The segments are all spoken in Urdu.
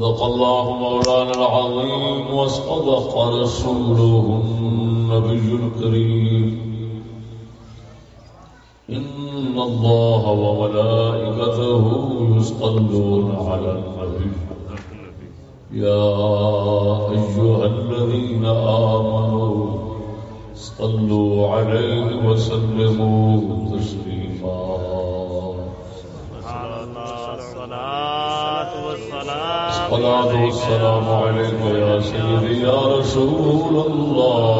صدق الله مولانا العظيم وصدق رسوله النبي الكريم. إن الله وملائكته يصلون على النبي. يا أيها الذين آمنوا صلوا عليه وسلموا السلام والسلام عليك يا سيدي يا رسول الله.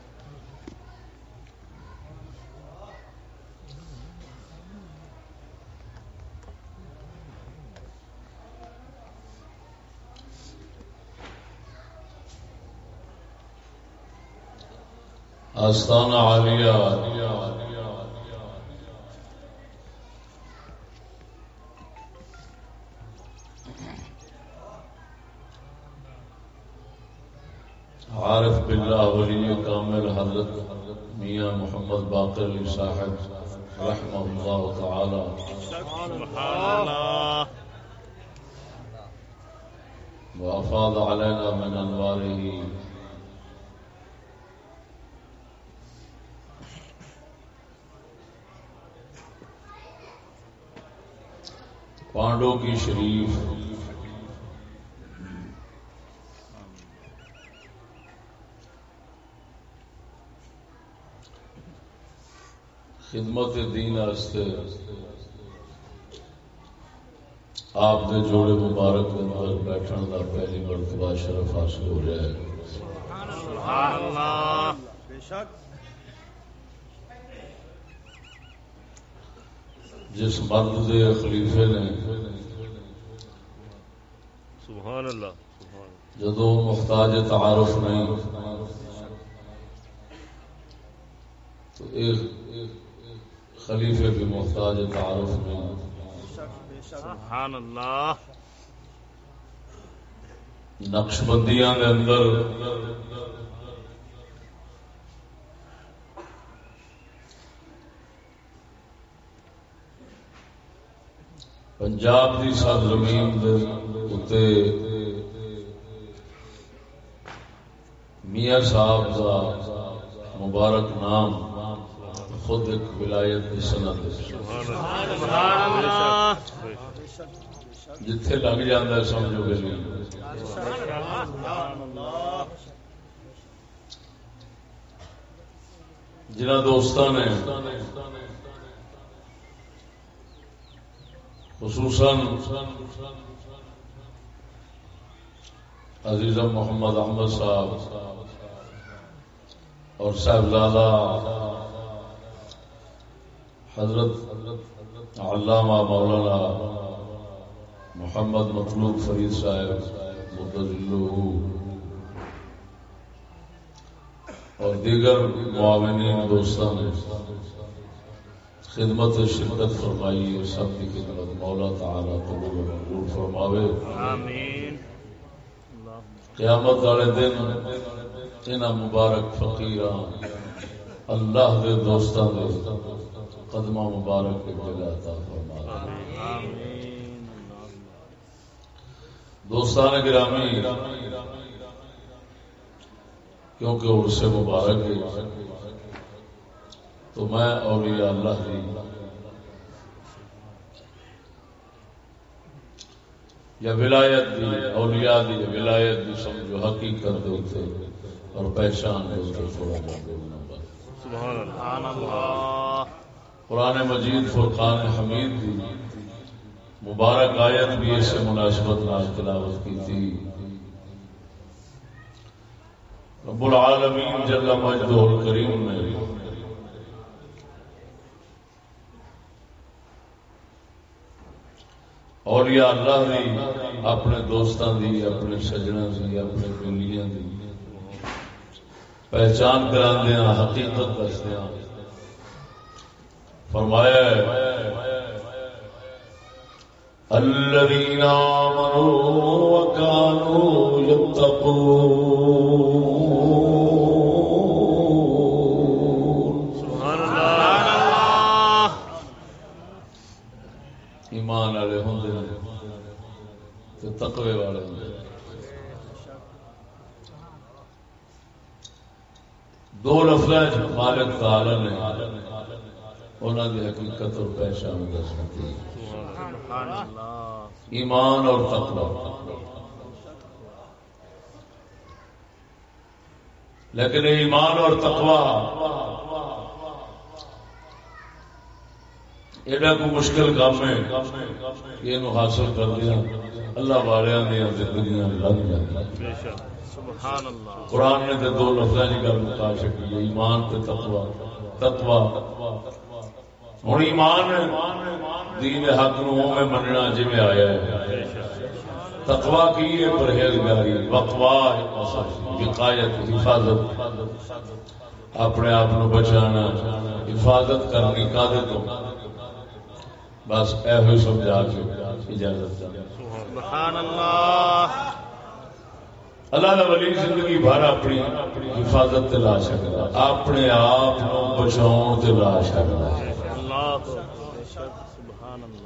آستانہ عالیہ عارف باللہ ولی کامل حضرت میاں محمد باقر علی صاحب رحمہ اللہ تعالی. سبحان الله وأفاض علينا من پانڈو کی شریف۔ خدمت دین آستے آپ دے جوڑے مبارک اندر بیٹھن کا پہلی مرتبہ شرف حاصل ہو رہا ہے۔ سبحان الله بے شک۔ جس مرد دے خلیفے نے۔ سبحان سبحان جدو محتاج تعارف نہیں تو ایک خلیفے بھی محتاج تعارف نہیں۔ سبحان الله نقش بندیاں دے اندر پنجاب دی سرزمین دے میاں صاحب دا مبارک نام خود ایک ولایت کی سنت جتھے لگ جاندہ ہے سمجھو گے جنہ دوستان نے خصوصاً عزیزم محمد احمد صاحب اور صاحبزادہ حضرت علامہ مولانا محمد مطلوب فرید صاحب مدلو اور دیگر معاونین دوستان خدمت شدت فرمائی ہے سب کی خدمت مولا تعالی قبول و منظور فرماوے۔ آمین۔ قیامت والے دن انہاں مبارک فقیراں اللہ دے دوستاں دے قدمہ مبارک کے جگہ عطا فرماوے۔ آمین دوستان گرامی کیونکہ عرص مبارک ہے تو میں اولیاء اللہ دی۔ یا ولایت دی اولیاء دی ولایت دی سمجھو حقیقت دے اتنے اور پہچان دے اتنے تھوڑا سبحان اللہ۔ قرآن مجید فرقان حمید دی مبارک آیت بھی اس سے مناسبت نال تلاوت کی تھی۔ رب العالمین جل مجدہ الکریم نے اولیاء اللہ دی، اپنے دوستان دی، اپنے سجنا دی، اپنے بلیاں دی۔ پہچان کرا دیا ہاں، حقیقت دسدیا ہاں۔ فرمایا ہے الذين آمنوا وكانوا يتقون تو تقوی والے ہوں دو لفظ مالک تعالی نے انہوں کی حقیقت اور پہچان دس دی ایمان اور تقوی۔ لیکن ایمان اور تقوی ایڈا کو مشکل کام ہے، یہ حاصل کر دیا اللہ والوں دیا زندگیاں لگ جاتی قرآن نے تو دو لفظ کی گل مکا چکی ہے، ایمان تے تقوی۔ تقوی۔ ہوں ایمان دین حق نو میں مننا جی میں آیا ہے۔ تقوا کی ہے، پرہیزگاری۔ وقوا وقایت، حفاظت۔ اپنے آپ بچانا، حفاظت کرنی کادے تو؟ بس یہ سمجھا کے اجازت سبحان اللہ۔ اللہ کا ولی زندگی بھر اپنی حفاظت تے لا سکتا اپنے آپ بچاؤ تے لا سکتا ہے۔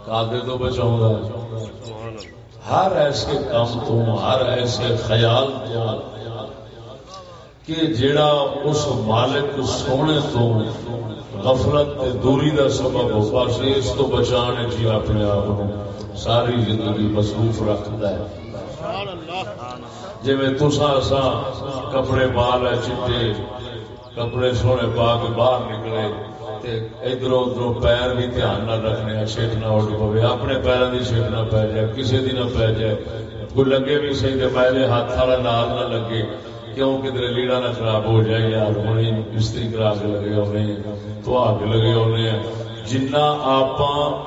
کادے تو اللہ۔ ہر ایسے کام تو ہر ایسے خیال تو کہ جڑا اس مالک سونے تو غفلت تے دوری دا سبب ہو بس اس تو بچانے جی اپنے آپ کو ساری زندگی مصروف رکھتا ہے۔ جی میں تسا سا کپڑے پال ہے، چٹے، کپڑے سونے پا کے باہر نکلے ادھر ادھر پیر بھی دھیان نہ رکھنے چھٹ نہ اڈ پوے، اپنے پیروں کی چھٹ نہ پی جائے کسی دی نہ پی جائے۔ کوئی لگے بھی صحیح تو پہلے ہاتھ والا نال نہ لگے۔ کیوں کدھر لیڑا نہ خراب ہو جائے یار ہوں استری کرا کے لگے ہونے تو آگ لگے ہونے جنا آپ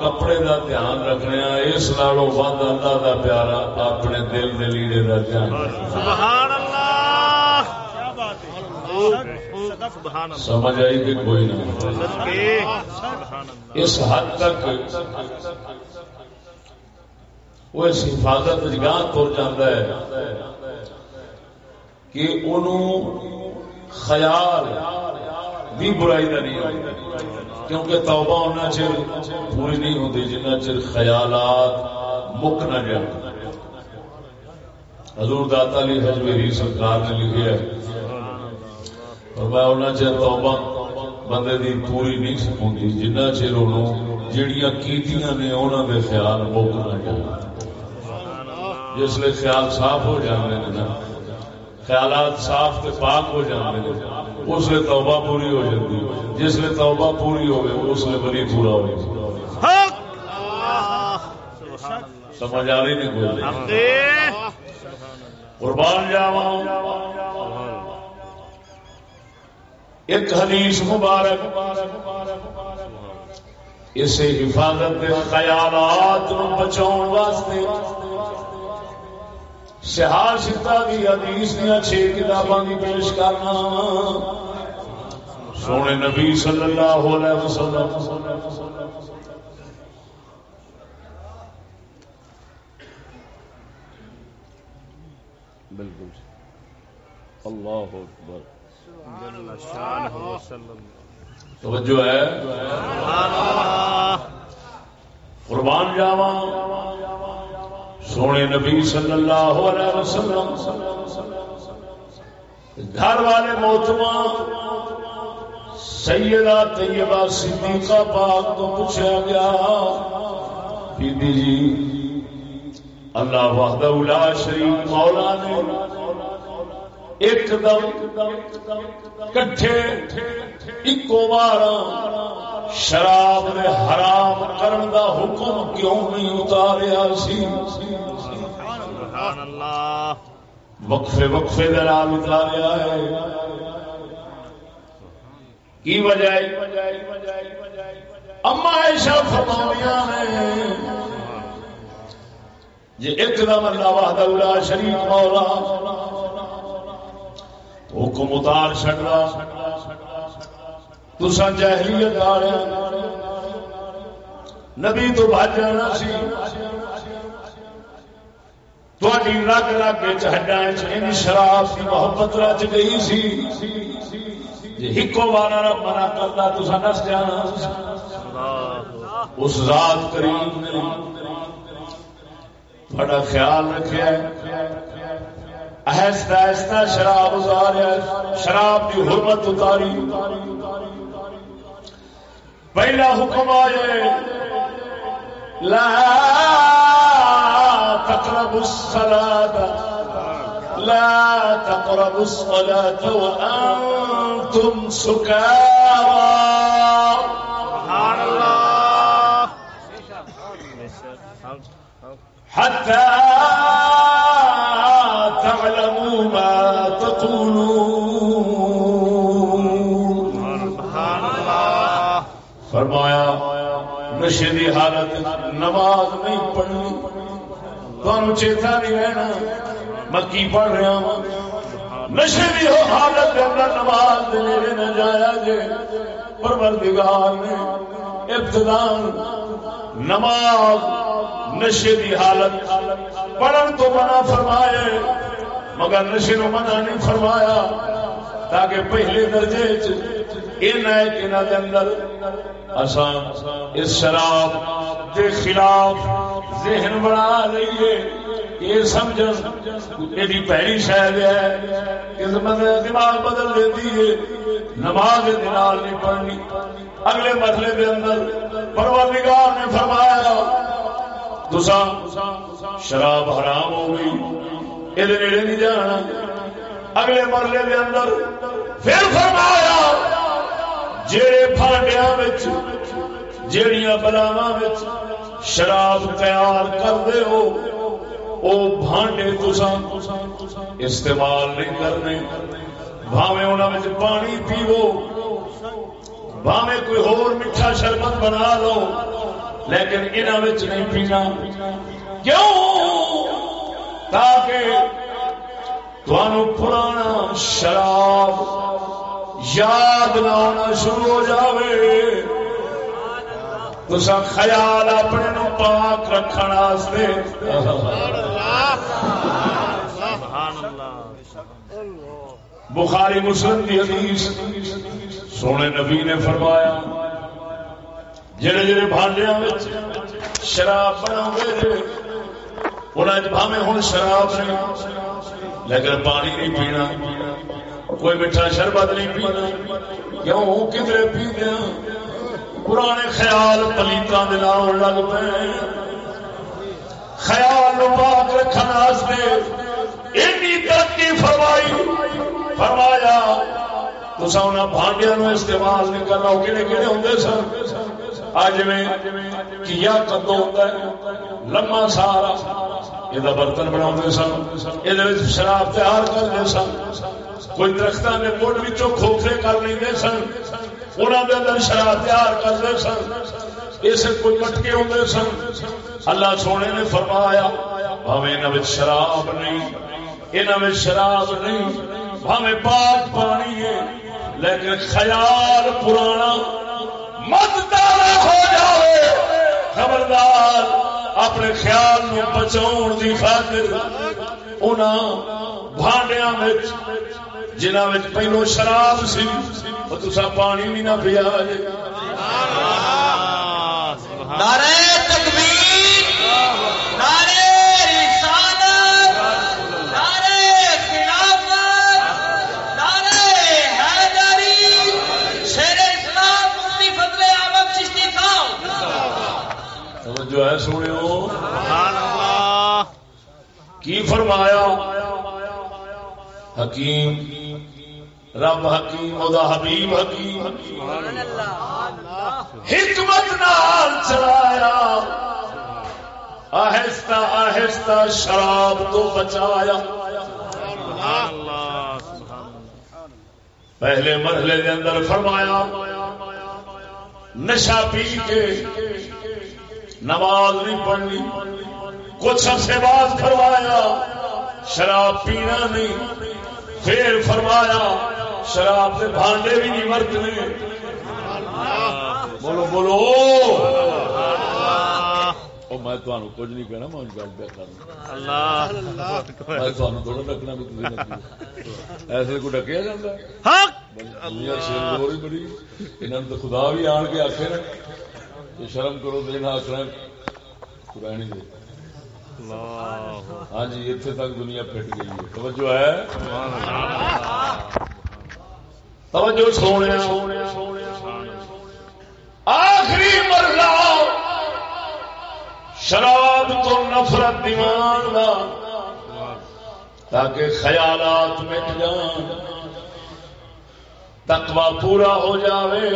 کپڑے دا دھیان رکھنے اس نالوں ود اللہ دا پیارا اپنے دل دے لیڑے دا دھیان۔ سبحان اللہ کیا بات ہے سبحان اللہ سمجھ آئی کہ کوئی نہ صدقے سبحان اللہ اس حد تک وہ اس حفاظت جگہ تر جاتا ہے۔ کہ انہوں خیال بھی برائی کا نہیں ہوتا کیونکہ توبہ ہونا چر پوری نہیں ہوتی جنہ چر خیالات مک نہ جائیں حضور داتا علی حجویری سرکار نے لکھا ہے اور میں انہوں چر توبہ بندے دی پوری نہیں سکھاؤں جنہ چر انہوں جڑیاں کیتیاں نے انہوں دے خیال مک نہ جائیں جس لیے خیال صاف ہو جانے نا خیالات صاف تے پاک ہو جانے نے اس لیے توبہ پوری ہو جاتی۔ جس لیے توبہ پوری ہو گئی اس لیے بلی پورا ہو سمجھ آ رہی نہیں کوئی حق دے قربان جاوا ایک حدیث مبارک۔ اسے حفاظت خیالات نو بچاؤ واسطے سہار ستا کی حدیث دیا چھ کتاباں کی پیش کرنا۔ سونے نبی صلی اللہ علیہ وسلم۔ بالکل۔ اللہ اکبر۔ توجہ ہے۔ سبحان اللہ۔ قربان جاوا سونے نبی صلی اللہ علیہ وسلم، گھر والے موتما سیدہ طیبہ صدیقہ پاک تو پوچھا گیا بی بی جی اللہ وحدہ لا شریف مولا نے ایک دم کٹھے ایکو بار شراب نے حرام کرن دا حکم کیوں نہیں اتاریا سی وقفے وقفے دلال اتاریا ہے کی وجہ اما ایشا فرمایا نے جی ایک دم اللہ وحدہ شریف مولا حکم اتار چڑا تسا جہلیت آ نبی تو بچ جانا سی تھوڑی رگ رگ چڈا شراب کی محبت رچ گئی سی جی ہکو والا منع کرتا تسا نس جانا اس ذات کریم نے بڑا خیال رکھا آہستہ آہستہ شراب اتاریا شراب کی حرمت اتاری۔ پہلا حکم آئے لا تقرب الصلاة لا تقرب الصلاة وأنتم سكارى۔ سبحان حتى نشے دی حالت نماز نہیں پڑھنی۔ تمہیں چیتا نہیں رہنا۔ میں کی پڑھ رہا ہوں نشے دی ہو حالت اندر نماز دے نیڑے نہ جایا جے۔ پروردگار نے ابتدان نماز نشے دی حالت پڑھن تو منع فرمائے مگر نشے نو منع نہیں فرمایا، تاکہ پہلے درجے ان اس شراب دے خلاف ذہن بنا لئیے۔ یہ سمجھ ایڈی پیڑی شاید ہے۔ اس بندے دماغ بدل دیتی ہے۔ نماز دنال نہیں پڑھنی۔ اگلے مرحلے دے اندر پروردگار نے فرمایا تسا شراب حرام ہو گئی یہ نیڑے نہیں جانا۔ اگلے مرلے دے اندر پھر فرمایا جڑے بھانڈیا جڑیاں بلاوا شراب تیار کرتے ہو، او بھانڈے تسا استعمال نہیں کرنے۔ بھاوے انہوں پانی پیو بھاوے کوئی ہور میٹھا شربت بنا لو، لیکن انہوں نہیں پینا۔ کیوں؟ تاکہ تھانو پرانا شراب یاد نہ آنا شروع ہو جاوے۔ تسا خیال اپنے نو پاک رکھن واسطے۔ بخاری مسلم کی حدیث سونے نبی نے فرمایا، جڑے جڑے بھانڈیا شراب بنا بھاوے ہوں شراب نہیں لیکن پانی نہیں پینا۔ کوئی میٹھا شربت نہیں پینا کیوں کدھر پی دیا پرانے خیال پلیتا لگ پے خیال پاک رکھنے واسطے ایڈی ترقی فرمائی فرمایا تصا انہوں بھانڈیا نو استعمال نہیں کرنا، وہ کہڑے کہڑے ہوں سن؟ اج میں کیا کدو ہوتا ہے؟ لما سارا یہ برتن بنا سن یہ شراب تیار کرتے سن۔ کوئی درختوں کے مڑ بچوں کھوکھے کر لیں سن انہوں کے اندر شراب تیار کرتے سن۔ اس کوئی مٹکے ہوتے سن۔ اللہ سونے نے فرمایا بھاوے انہوں شراب نہیں انہوں شراب نہیں۔ بھاوے پاک پانی ہے، لیکن خیال پرانا مت ہو جائے خبردار اپنے خیال نو بچاؤ دی خاطر بھانڈیا جنہ پہلو شراب سی وہ تصا پانی بھی نہ پیا نعرہ تکبیر نعرہ ہے سنو اللہ۔ فرمایا؟ حکیم رب حکیم او دا حبیب حکیم۔ حکمت نال چلایا۔ آہستہ آہستہ شراب تو بچایا۔ پہلے مرحلے کے اندر فرمایا نشا پی کے نماز نہیں پڑھنی۔ کچھ عرصے بعد فرمایا شراب پینا نہیں۔ پھر فرمایا شراب کے بھانڈے بھی نہیں مرتنے بولو بولو۔ میں تمہیں کچھ نہیں کہنا میں گل پہ کرنا میں تھوڑا ڈکنا بھی ایسے کو ڈکیا جاتا دنیا بڑی۔ انہوں نے خدا بھی آن کے آخے شرم کرو آخنا قرآن دے۔ ہاں جی اتنے تک دنیا پھٹ گئی ہے۔ توجہ ہے؟ توجہ سونے۔ آخری مرلہ شراب تو نفرت دیوان دا تاکہ خیالات مٹ جان تقوی پورا ہو جاوے۔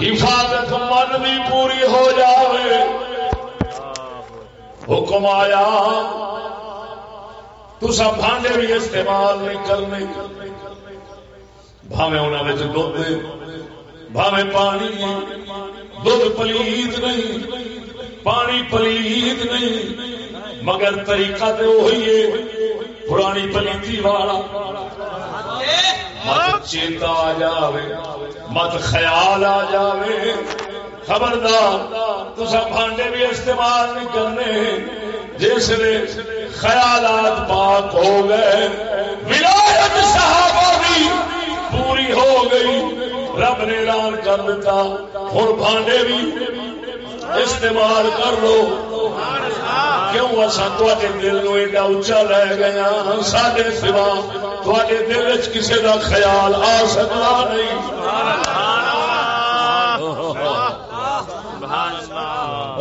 حفاظت من بھی پوری ہو جاوے۔ حکم آیا تسا بھانڈے بھی استعمال نہیں کرنے۔ بھاوے انہوں دھد بھاوے پانی دھد پلیت نہیں، پانی پلیت نہیں۔ مگر طریقہ تو وہی ہے، پرانی پلیتی والا مت چیتا آ جاوے، مت خیال آ جاوے۔ خبردار تسا بھانڈے بھی استعمال نہیں کرنے۔ جس نے خیالات پاک ہو گئے، ولایت صحابہ بھی پوری ہو گئی۔ رب نے اعلان کر دیتا ہوں بھانڈے بھی استعمال کر لو۔ کیوں اصا تے دل نو ایڈا اچا لے گیا سڈے سوا تے دل چ خیال آ سکتا نہیں۔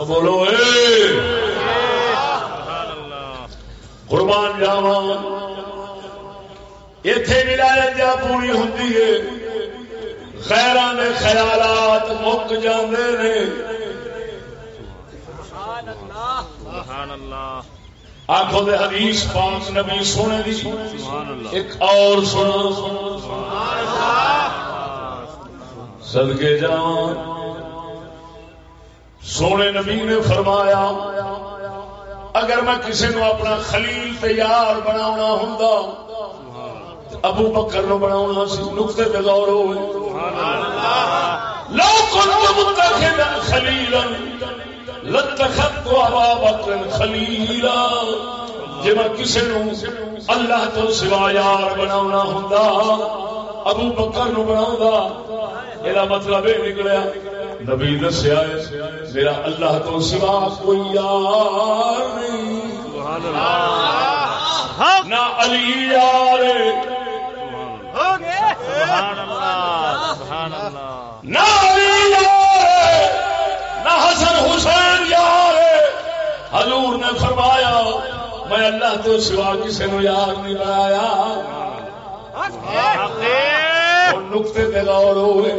بولو اے۔ قربان جاوا اتے ولایت جا پوری ہوتی ہے خیران خیالات مک جاندے نے۔ سبحان اللہ. آنکھوں دے حدیث پاک نبی سونے دی۔ سبحان اللہ. ایک اور سنو۔ صدقے جان۔ سونے نبی نے فرمایا اگر میں کسی نو اپنا خلیل تیار بنا ہوں ابو بکر نو بنا سی نقطے پہ غور ہوئے۔ لو متخذا لاتخذت ابا بکر خلیلا میں کسی نو اللہ تو سوا یار بنا ہوں ابو بکر نو بنا یہ مطلب یہ نکلیا نبی دسیا میرا اللہ تو سوا کوئی یار نہیں۔ نہ علی یار سبحان اللہ سبحان اللہ۔ نہ علی یار۔ نہ حسن حسین یار حضور نے فرمایا میں اللہ تو سوا کسی نو یار نہیں اور نقطے پہ غور ہوئے۔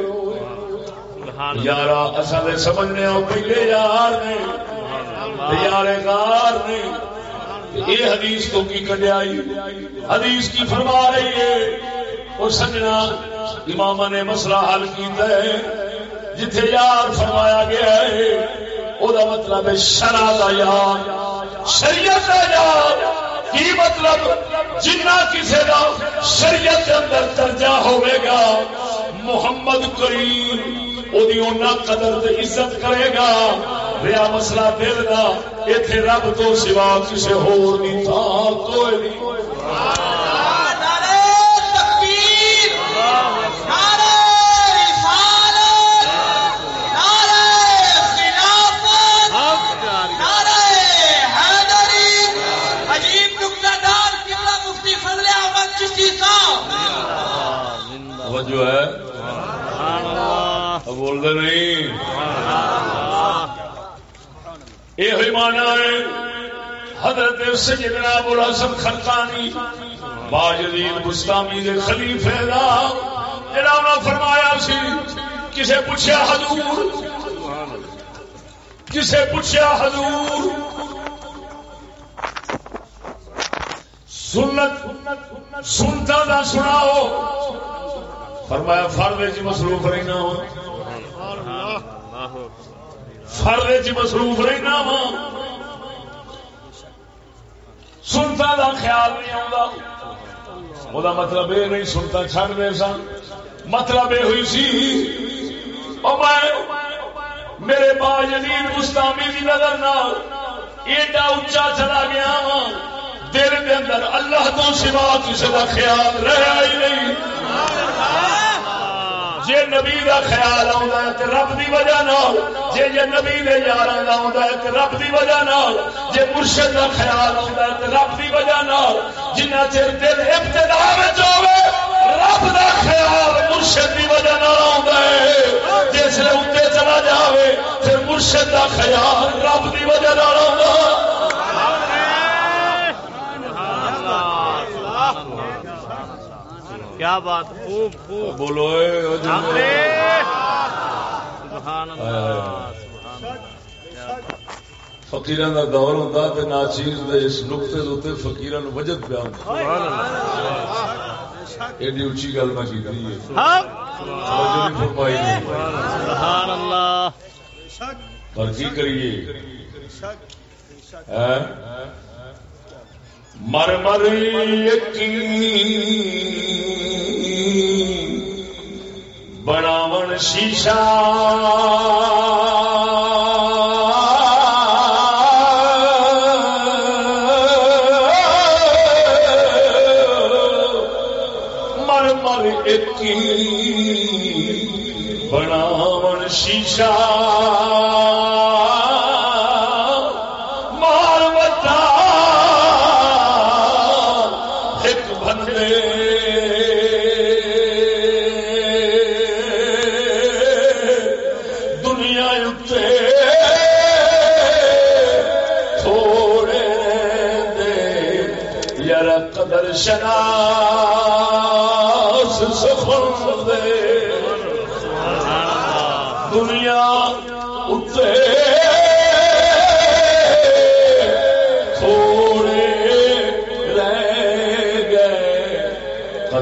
یار اصل سمجھنے پہلے یار نے یار غار نے۔ یہ حدیث تو کی کڈیائی حدیث کی فرما رہی ہے۔ وہ سجنا امام نے مسئلہ حل کیتا ہے۔ جتھے یار فرمایا گیا ہے وہ مطلب ہے شرع دا یار شریعت دا یار کی مطلب؟ جنہ کسی کا شریعت کے اندر درجہ ہوئے گا، محمد کریم وہی اُنہ قدر تے عزت کرے گا۔ ریا مسئلہ دل کا اتے رب تو سوا کسی ہور نہیں تھا کوئی نہیں۔ نعرہ توجہ ہے۔ بول دے نہیں۔ یہ ہوئی مانا ہے حضرت سیدنا ابو الحسن خرقانی باجدین بستامی دے خلیفے دا۔ جڑا انہاں فرمایا سی کسے پوچھا حضور؟ کسے پوچھا حضور؟ سنت سنتا دا سناؤ۔ فرمایا، فرد مصروف رہنا ہو فرد مصروف رہنا ہو سنتا دا خیال نہیں آتا وہ مطلب یہ نہیں سنتا چڑ دے سن۔ مطلب یہ ہوئی سی، او میں، میرے با یزید مستامی کی نظر نال ایڈا اچا چلا گیا وا۔ دل کے اندر اللہ تو سوا کسی کا خیال رہا ہی نہیں۔ جی نبی کا خیال آتا ہے تو رب کی وجہ نال جی جی نبی دے یار آتا ہے تو رب کی وجہ نال جی مرشد کا خیال آتا ہے تو رب کی وجہ نال جنہ چر دل ابتدا ہوے، رب کا خیال مرشد کی وجہ نال آتا ہے۔ جس نے اتنے چلا جائے پھر مرشد کا خیال رب کی وجہ نال آتا کیا بات خوب خوب۔ بولو فقیران دا دور ہوتا تے ناچیز دے اس نقطے فقیران نو وجد پیا ایڈی اچھی گل میں کی ہاں۔ پر کی کریے؟ ہیں؟ مر مر یقین بناون شیشہ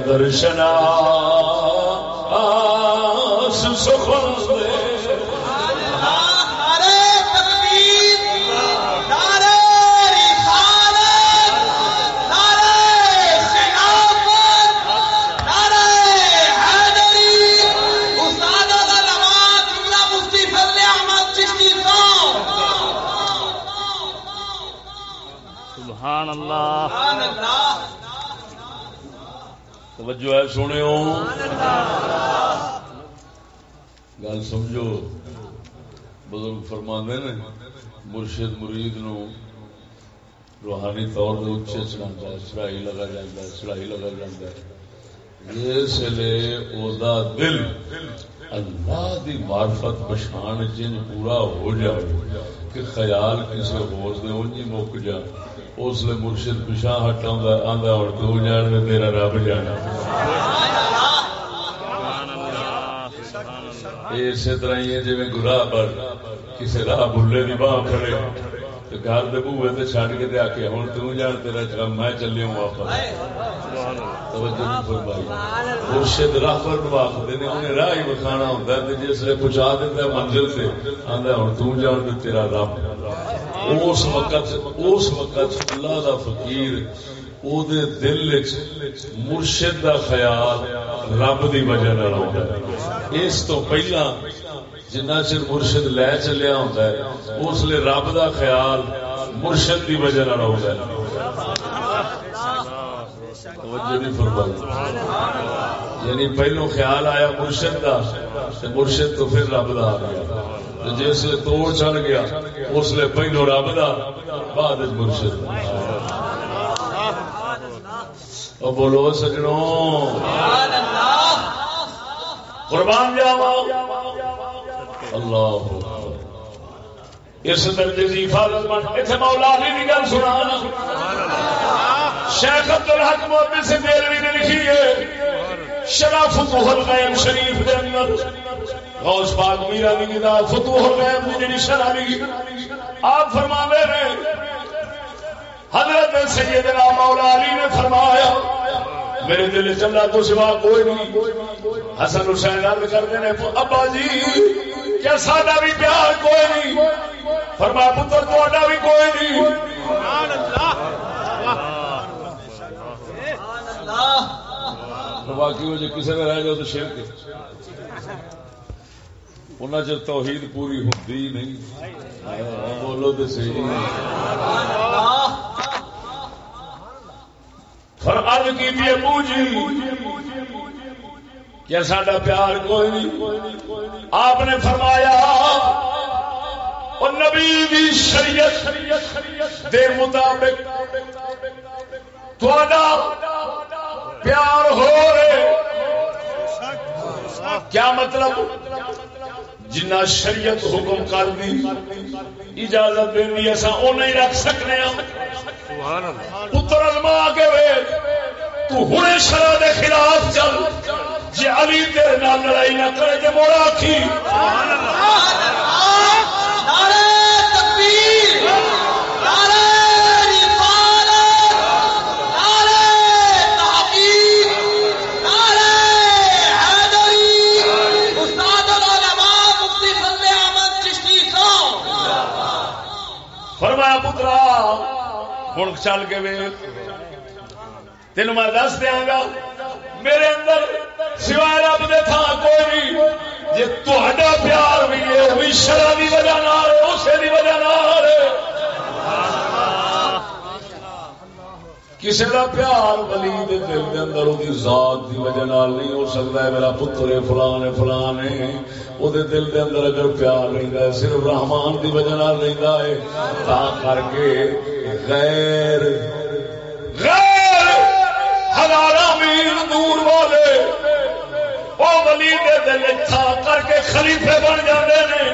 قدر توجہ ہے سنو گل سمجھو، بزرگ فرما نے، مرشد مرید نو روحانی طور پہ اچھے چڑھا ہے چڑھائی لگا جاتا ہے چڑھائی لگا جاتا ہے۔ اس لیے او دا دل اللہ دی معرفت پچھان جن پورا ہو جائے، کہ خیال کسی ہور دے انجی مک جا اس لیے مرشد پچھا ہٹا آندا اور تو جان میں تیرا رب جانا۔ اسی طرح ہی ہے جی گراہ پر کسی راہ بلے کی باہ کھڑے، تو گھر دے بوے تے چھڈ کے تے آکے ہن تو جان تیرا کام میں چلے ہوں واپس سبحان اللہ مرشد راہبر نو آخدے نے انہیں راہ ہی وکھانا ہوندا ہے جس لے پہنچا دیندا ہے منزل تے، آندا ہن تو جان تے تیرا رب۔ اس وقت اس وقت اللہ دا فقیر او دے دل مرشد دا خیال رب دی وجہ نال آوندا ہے۔ اس تو پہلا جنہ چر مرشد لے چلیا ہوندا ہے، اس لیے رب دا خیال مرشد دی وجہ نال آوندا ہے۔ توجہ نہیں فرمائی۔ یعنی پہلو خیال آیا مرشد کا مرشد تو پھر رب کا آ گیا۔ جس توڑ چڑھ گیا، اس لیے پہلو رب کا بعد مرشد۔ اور بولو سجنوں قربان جاوا اللہ اس درجے کی حفاظت اتنے مولا علی کی گل سنا۔ شیخ عبد الحق محمد سے دلوی نے لکھی ہے شرف فتوح الغیب شریف دے اندر۔ غوث پاک میرا کی کتاب فتوح الغیب کی جڑی شرح لکھی آپ فرماوے نے حضرت سیدنا مولا علی نے فرمایا میرے دل چلا تو سوا کوئی نہیں۔ حسن حسین عرض کرتے ہیں ابا جی کیا ساڈا بھی پیار کوئی نہیں؟ فرمایا پتر تو بھی کوئی نہیں۔ باقی وہ جو کسی نے رہ جاؤ تو شیر کے۔ انہیں چر توحید پوری ہوتی نہیں بولو تو صحیح فرماج کی کیا ساڈا پیار کوئی نہیں آپ نے فرمایا اور نبی دی شریعت دے مطابق پیار ہو رہے کیا مطلب جنا شریعت حکم کر دی اجازت دینی اصا وہ نہیں رکھ سکنے پتر ازما کے وے تو ہوں شرح دے خلاف چل جی علی تیرے نال لڑائی نہ کرے جی موڑا آخی فرمایا ہوں چل کے وے تین میں دس دیا گا، میرے اندر سوائے رب دے تھا کوئی نہیں جی تا پیار بھی ہے وہ شرح کی وجہ اسے وجہ کسی کا پیار ولی دے دل دے اندر وہ ذات دی وجہ نال نہیں ہو سکتا ہے میرا پتر ہے فلان ہے فلان ہے۔ وہ دل دے اندر اگر پیار رہتا ہے صرف رحمان دی وجہ نال رہتا ہے تا کر کے غیر غیر ہزارہ میل دور والے وہ ولی دے دل تھا کر کے خلیفے بن جاتے ہیں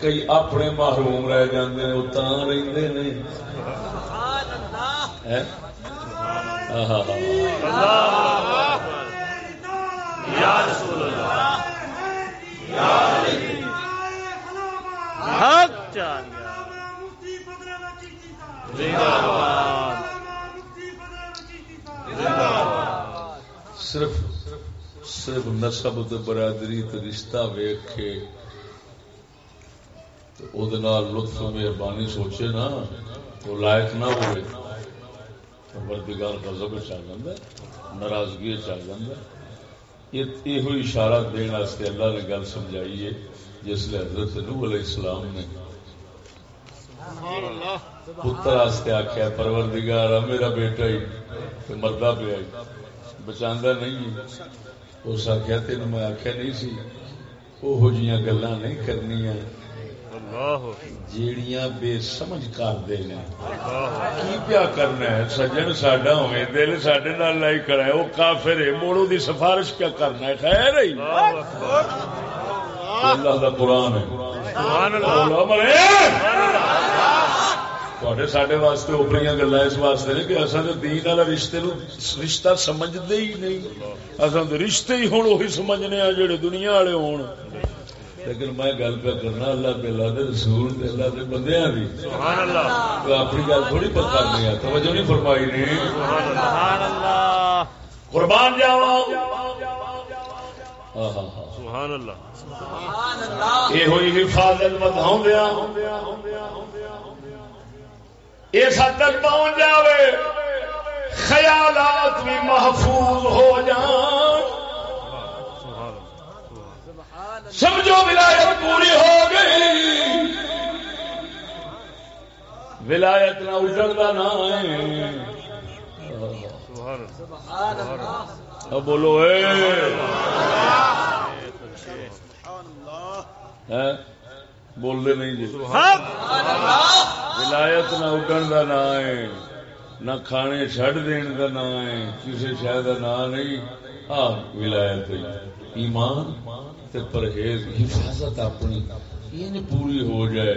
کئی اپنے محروم رہ جاندے ہیں وہ تاں رہندے نے۔ صرف صرف نسب برادری رشتہ ویخ کے لطف مہربانی سوچے نا وہ لائق نہ ہوئے۔ پروردگار غضب چ جاتا ناراضگی چ جاتا یہ اشارہ دن واسطے اللہ نے گل سمجھائی ہے جس لیے حضرت نو علیہ السلام نے پتر واسطے آخیا پروردگار میرا بیٹا ہی مردہ پیا بچا نہیں اس آخیا تین میں آخیا نہیں سی وہ گلا نہیں کرنی جیڑیاں بے سمجھ کرتے ہیں کی پیا کرنا ہے؟ سجن ساڈا ہوئے دل سڈے نال لائی کھڑا ہے وہ کافر ہے موڑو دی سفارش کیا کرنا ہے؟ خیر ہی اللہ دا قرآن ہے۔ کہ اصل تو دین والا رشتے رشتہ سمجھتے ہی نہیں۔ اصل تو رشتے ہی ہوں وہی سمجھنے جڑے دنیا والے ہون۔ لیکن میں گل پہ کرنا اللہ کے اللہ کے رسول کے اللہ کے بندے بھی تو اپنی گل تھوڑی پہ کرنی ہے توجہ نہیں فرمائی نہیں قربان جاوا یہ ہوئی حفاظت بداؤ دیا اس حد تک پہنچ جاوے۔ خیالات بھی محفوظ ہو جان سمجھو ولایت پوری ہو گئی۔ ولایت نہ اجڑتا نہ بولو بولتے نہیں جی۔ ولایت نہ اڈن کا نا ہے نہ کھانے چڈ دین کا نا ہے کسی شہر کا نا نہیں۔ ہاں ولایت ایمان۔ تے پرہیز حفاظت اپنی یہ پوری ہو جائے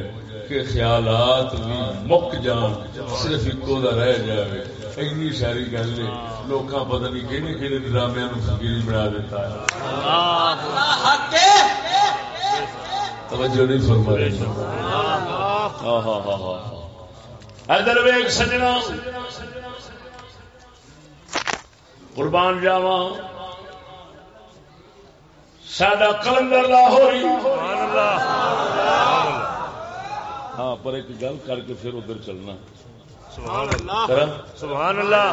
کہ خیالات بھی مک جان صرف ایکو دا رہ جائے اینی ساری گل ہے لوگ پتہ نہیں کہڑے کہڑے ڈرامے فکیری بنا دیتا ہے۔ اللہ حق توجہ نہیں فرما رہے ہاں ہاں ہاں ہاں۔ ادھر ویگ سجنا۔ قربان جاوا سڈا کلندر لاہوری سبحان اللہ ہاں پر ایک گل کر کے پھر ادھر چلنا۔ سبحان اللہ کرا سبحان اللہ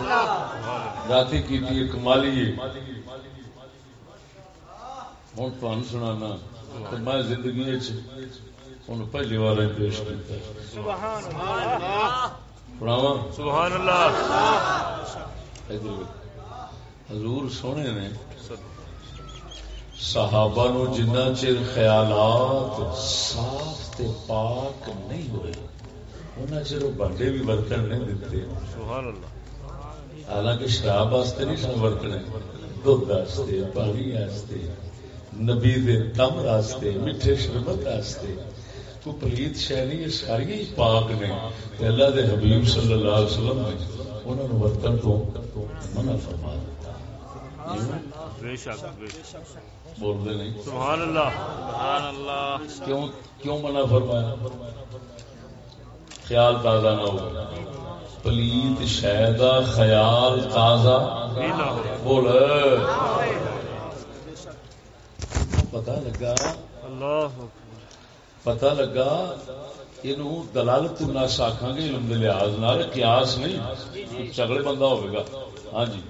رات کی ایک مالی ہوں تمہیں تو میں زندگی ہوں پہلی بار پیش کیا سبحان اللہ حضور سونے نے صحابہ نو جنہ چر خیالات صاف تے پاک نہیں ہوئے انہیں چر وہ بانڈے بھی برتن نہیں دیتے سبحان اللہ حالانکہ شراب واسطے نہیں سن برتنے دھد واسطے پانی واسطے نبی دے دم واسطے میٹھے شربت واسطے۔ کو پلیت شہ نہیں یہ ساری ہی پاک نے۔ اللہ دے حبیب صلی اللہ علیہ وسلم نے انہوں نے برتن تو منع فرما دیتا بے شک بے شک۔ بول دے نہیں۔ سبحان اللہ۔ سبحان اللہ۔ کیوں کیوں منع فرمایا؟ خیال تازہ نہ ہو۔ پلیت شہدا خیال تازہ۔ بول۔ پتا لگا؟ اللہ پتا لگا؟ دے لحاظ نال قیاس نہیں۔ چگڑے بندہ ہوئے گا۔ ہاں جی۔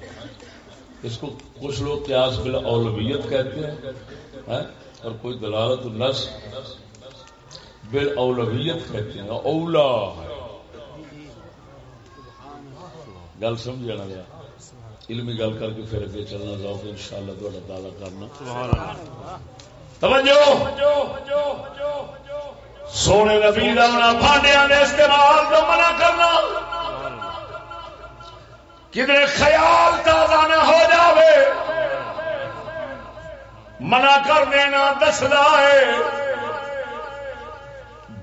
اس کو کچھ لوگ قیاس بلا اولویت کہتے ہیں اور کوئی دلالت نس بال اولویت کہتے ہیں۔ اولا ہے۔ گل سمجھنا گیا علمی گل کر کے پھر اگے چلنا جاؤ کہ انشاءاللہ تھوڑا دعوی کرنا۔ توجہ! سونے نبی دا بھانڈیا نے استعمال تو منع کرنا۔ کدھر خیال تازہ نہ ہو جاوے۔ منع کر دینا دسدا ہے۔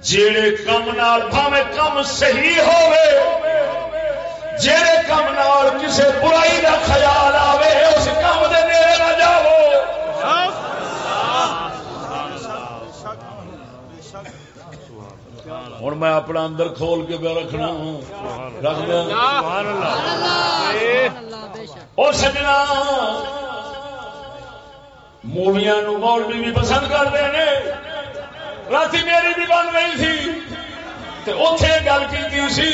جیڑے کم نال بھاوے کم صحیح ہووے، جیڑے کم نال کسے برائی دا خیال آوے، اس کم دے نیڑے نہ جاؤ ہوں میں اپنا اندر کھول کے پہ رکھنا ہوں رکھ دیا سجنا موویاں نو مولوی بھی پسند کرتے ہیں رات میری بھی بن رہی تھی تے اتے گل کی سی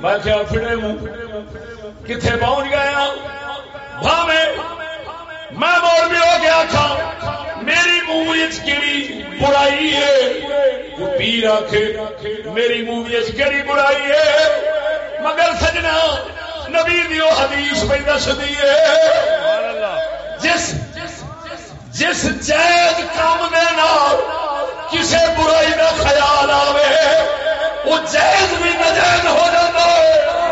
میں کیا فٹے منہ کتنے پہنچ گیا بھاوے میں مولوی ہو گیا تھا، میری مووی کیڑی برائی ہے۔ وہ پیر آخے میری مووی کیڑی برائی ہے۔ مگر سجنا، نبی دیو حدیث پہ دس دیے سبحان جس جس جائز کام دے نال کسے برائی کا خیال آوے، وہ جائز بھی نجائز ہو جاتا ہے۔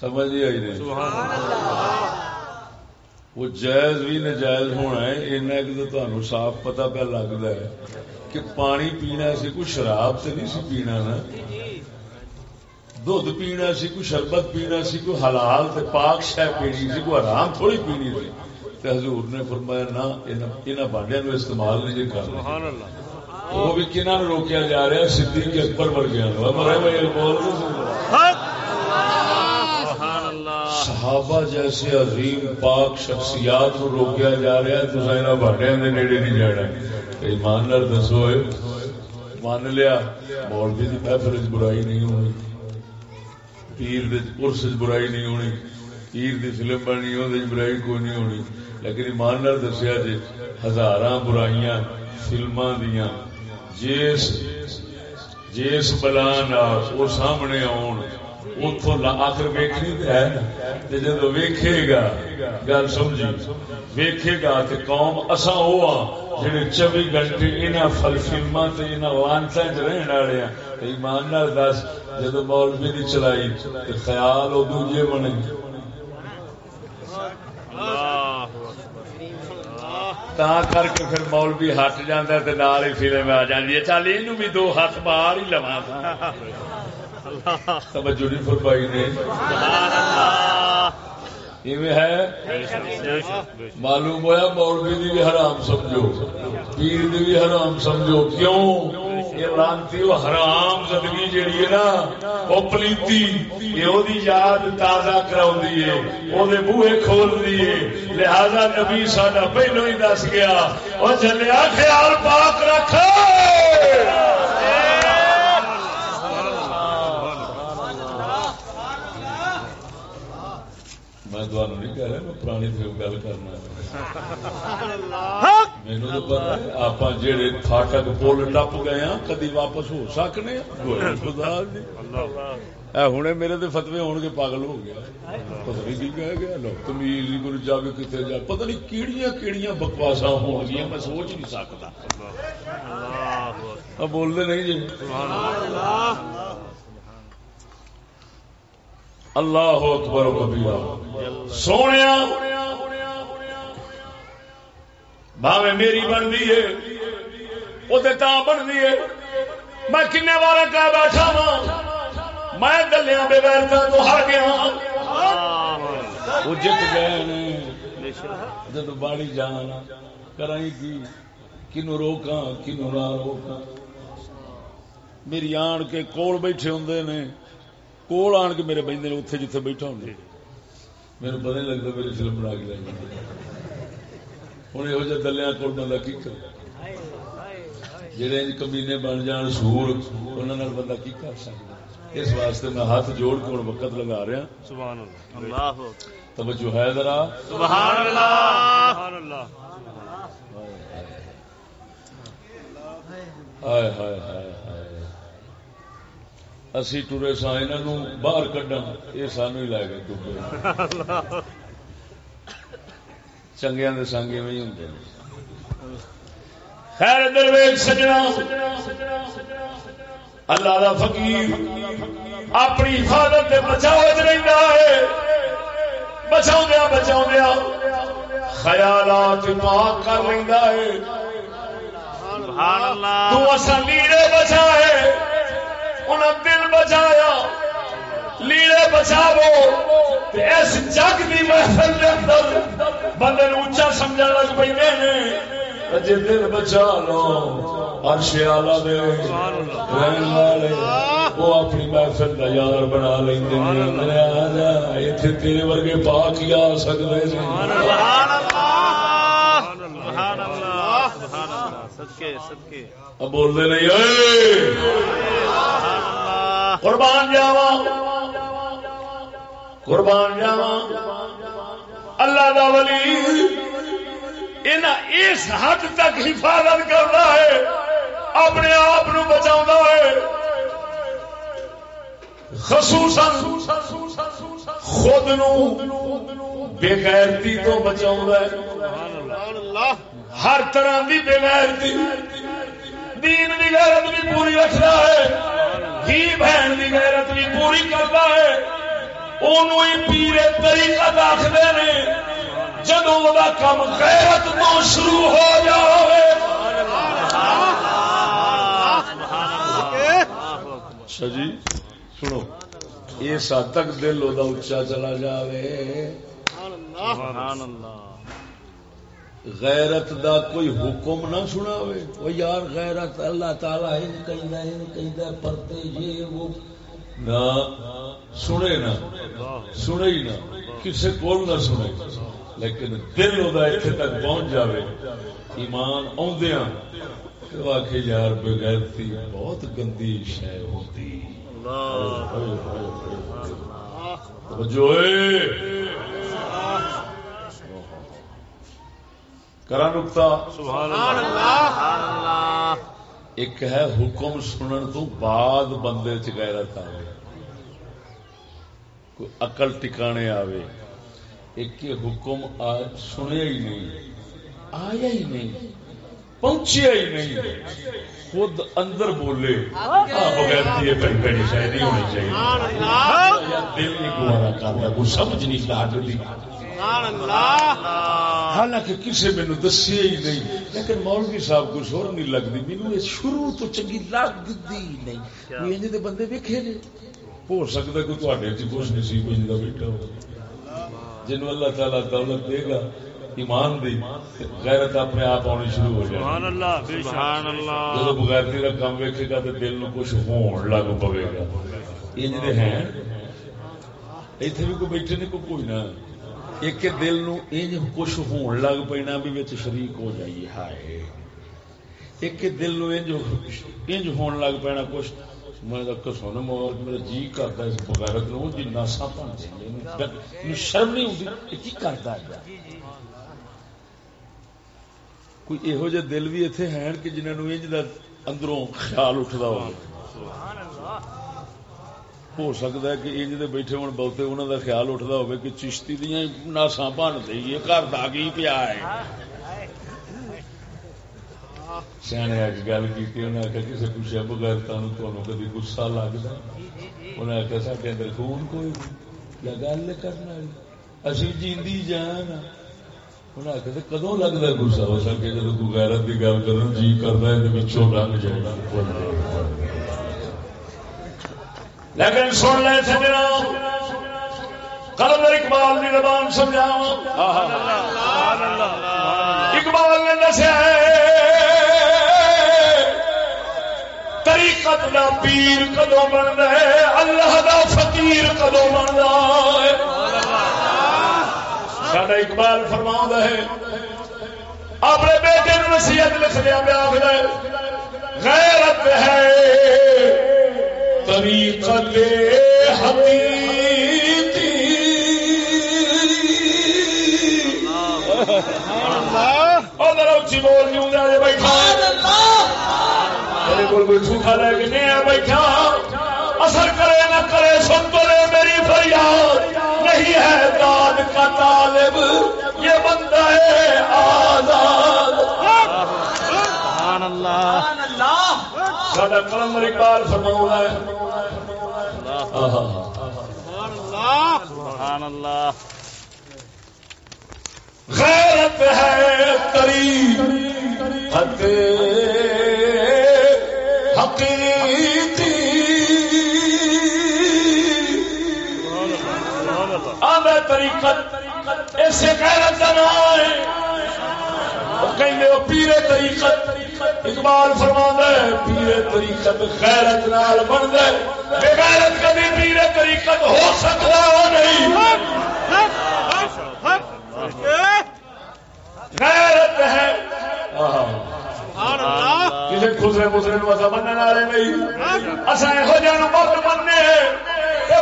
سمجھ ہی آئی نہیں سبحان اللہ۔ وہ جائز بھی نجائز ہونا ہے اینا کہ تو تمہیں صاف پتہ پہ لگتا ہے کہ پانی پینا سی کوئی شراب سے نہیں سی پینا نا۔ دھد پینا سی کوئی شربت پینا سی کوئی حلال تے پاک شہ پینی سی کوئی حرام تھوڑی پینی تھی تے حضور نے فرمایا نہ انہاں بانڈیاں نو استعمال نہیں جی کرنا سبحان اللہ۔ وہ بھی کنہاں نو روکیا جا رہا ہے صدیق اکبر ورگیاں نو مرے بھائی بول اللہ صحابہ جیسے عظیم پاک شخصیات کو روکیا جا رہا ہے تو سائنا بھاٹیا کے نیڑے نہیں جانا۔ ایمان نال دسو مان لیا، مولوی کی محفل برائی نہیں ہونی، پیر ارس برائی نہیں ہونی، پیر کی فلم بننی وہ برائی کوئی نہیں ہونی۔ لیکن ایمان نال دسیا جی ہزار برائیاں فلما دیا جس جس بلا وہ سامنے آن اتوں آخر ویکنی تو ہے نا جب ویکھے گا، گل سمجھی۔ ویکھے گا تو قوم اصا وہ ہاں جہے چوبی گھنٹے یہاں فل فلما لانچا چ رہن والے ہیں ایمان دس جب مولوی نہیں چلائی تو خیال وہ دوجے بنے۔ تا کر کے پھر مولوی ہٹ جاتا ہے نال ہی فلم آ جاتی ہے۔ چل یہ بھی دو ہاتھ باہر ہی لوا توجہ نہیں فرمائی نے۔ ہے۔ معلوم ہوا مولوی دی بھی حرام سمجھو۔ پیر دی بھی حرام سمجھو۔ کیوں؟ یہ لانتی وہ حرام زندگی جیڑی ہے نا وہ پلیتی یہ یاد تازہ کرا وہ بوہے کھول دیے لہذا نبی ساڈا پہلو ہی دس گیا۔ وہ چلیا خیال پاک رکھ۔ میں تمہیں نہیں کہہ رہا میں پرانی گل کرنا مینو تو پتا آپ جہے فاٹک پل ٹپ گئے کدی واپس ہو سکنے ہوں میرے تو گے پاگل ہو گیا پتا نہیں کی کہہ گیا لو تمیز کو جا کے کتنے جا پتا نہیں کیڑیاں کیڑیاں بکواسا ہو گیا میں سوچ نہیں سکتا بولتے نہیں جی اللہ اکبر و سونے بھاوے میری بنتی ہے۔ وہ بنتی ہے۔ میں کن بار کہہ بیٹھا وا میں گلیا بے تو ہر گیا۔ وہ جت گئے جب باڑی جان کرائی کی کنو روکا کنو نہ روکا میری آن کے کول بیٹھے ہوں نے۔ کول آن کے میرے بہت اتنے جتنے بیٹھا ہوں میرے پتا نہیں لگتا میری فلم بنا کے لائیں ہوں یہ جہ دلیا کول بندہ کی کر جہے کمینے بن جان سور انہوں بندہ کی کر سکتا اس واسطے میں ہاتھ جوڑ کے ہوں وقت لگا رہا سبحان اللہ توجہ ہے ذرا سبحان اللہ ہائے ہائے ہائے ہائے اسی ٹورے سا انہوں باہر کڈن یہ سانو ہی لے گئے ڈبے چنگیا کے سنگ میں ہی ہوں خیر درویش سجنا اللہ دا فقیر اپنی حفاظت بچاؤ رہتا ہے۔ بچاؤ دیا بچاؤ دیا خیالات پاک کر لینا ہے۔ تو اصا لیڑے بچائے۔ انہیں دل بچایا لیڑے بچاو اس جگ کی محفل کے اندر بندے اچا سمجھا لگ پہ جی دل بچا لو آلہ دے رہن والے وہ اپنی محفل کا یار بنا لیں تیرے ورگے پاک ہی آ سکتے بولتے نہیں قربان جاوا قربان جاوا اللہ دا ولی اس حد تک حفاظت کرتا ہے، اپنے آپ بچا ہے۔ خصوصاً خود بےغیرتی تو بچا ہر طرح کی بےغیرتی دین کی غیرت بھی پوری رکھتا ہے۔ ہی بہن کی غیرت بھی پوری کرتا ہے انہوں پیرے طریقہ آخر نے جدو وہ کم غیرت تو شروع ہو جائے اچھا جی سنو اس حد تک دل وہ اچا چلا جائے غیرت دا کوئی حکم نہ سنا وہ یار غیرت اللہ تعالی پرتے یہ وہ۔ نہ، سنے نہ، سنے ہی نہ کسی کو نہ سنے۔ لیکن دل وہ اتنے تک پہنچ جاوے، ایمان آدیا آخ یار بغیرتی بہت گندی شہ ہوتی جو کرا نکتا ایک ہے حکم سنن تو بعد بندے چغیرت آ کوئی عقل ٹکانے آوے۔ ایک حکم سنیا ہی نہیں آیا ہی نہیں پہنچیا ہی نہیں۔ خود اندر بولے بغیر دیے ہونی چاہیے۔ دل نہیں گوارا کرتا کوئی سمجھ نہیں لگتی حالانکہ کسی مینو دسی ہی نہیں لیکن مولوی صاحب کچھ اور نہیں لگتی مینو یہ شروع تو چنگی لگتی نہیں۔ بندے ویکھے نے۔ ہو سکتا کوئی تے کچھ نہیں سی کوئی بیٹھا ہو۔ جن اللہ تعالیٰ دولت دے گا ایمان دی غیرت اپنے آپ آنی شروع ہو جائے جب بغیرتی کا کام ویکے گا تو دل نو کچھ ہون لگ پوے گا۔ انج دے ہیں۔ اتنے بھی کوئی بیٹھے نہیں کوئی کوئی نہ۔ ایک دل نو انج کچھ ہون لگ پینا بھی وچ شریک ہو جائیے، ہائے۔ ایک دل نو انج انج ہون لگ پینا کچھ میں سونا میرا جی کرتا اس بغیرت نو جی ناسا شرم نہیں ہوتی کی کرتا ہے۔ کوئی یہو جہ دل بھی اتنے ہیں کہ انج اندروں خیال اٹھتا ہو ہو سکتا ہے کہ انج دے بیٹھے ہوں بہتے انہوں کا خیال اٹھتا ہو کہ چشتی دیا ناسا بن دئیے گھر دا کی پیا ہے سیانے اج گل کی انہیں آخیا کسی پوچھا بغیر تمہیں کبھی گسا لگتا انہیں آخیا سارے اندر خون کوئی یا گل کرنا اسی جی جان انہیں آخر کدو لگتا گسا ہو سکے جب کوئی غیرت کی گل کر جی کرتا ہے پچھوں لنگ جائے لیکن سن لے سجنا کلندر اقبال کی زبان سمجھا اقبال نے دسیا طریقت دا پیر کدو بنتا ہے، اللہ دا فقیر کدو بنتا ہے۔ سڈا اقبال فرما ہے، اپنے بیٹے نصیحت لکھ لیا پیا غیرت ہے۔ طریقت حقیقی۔ ادھر اچھی بول نہیں ہوں بیٹھا میرے کو کوئی جھوٹا لے کے نہیں بیٹھا اثر کرے نہ کرے سن تو لے میری فریاد۔ نہیں ہے داد کا طالب یہ بندہ ہے آزاد۔ سڈا کلندر اقبال فرما ہے سبحان اللہ غیرت ہے تری حقیقی آدھا طریقت ایسے غیرت کا نام ہے وہ پیرے طریقت اقبال فرما ہے پیرے طریقت غیرت نال بن گئے بغیرت کبھی پیرے طریقت ہو سکتا نہیں؟ غیرت ہے۔ کسی خسرے خسرے اصا منع والے نہیں۔ اصا یہو جہاں مرد مننے